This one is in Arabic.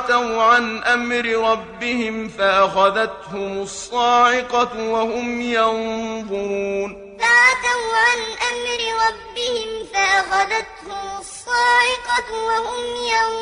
فعتوا عن أمر ربهم فأخذتهم الصاعقة وهم ينظرون. فعتوا عن أمر ربهم فأخذتهم الصاعقة وهم ينظرون.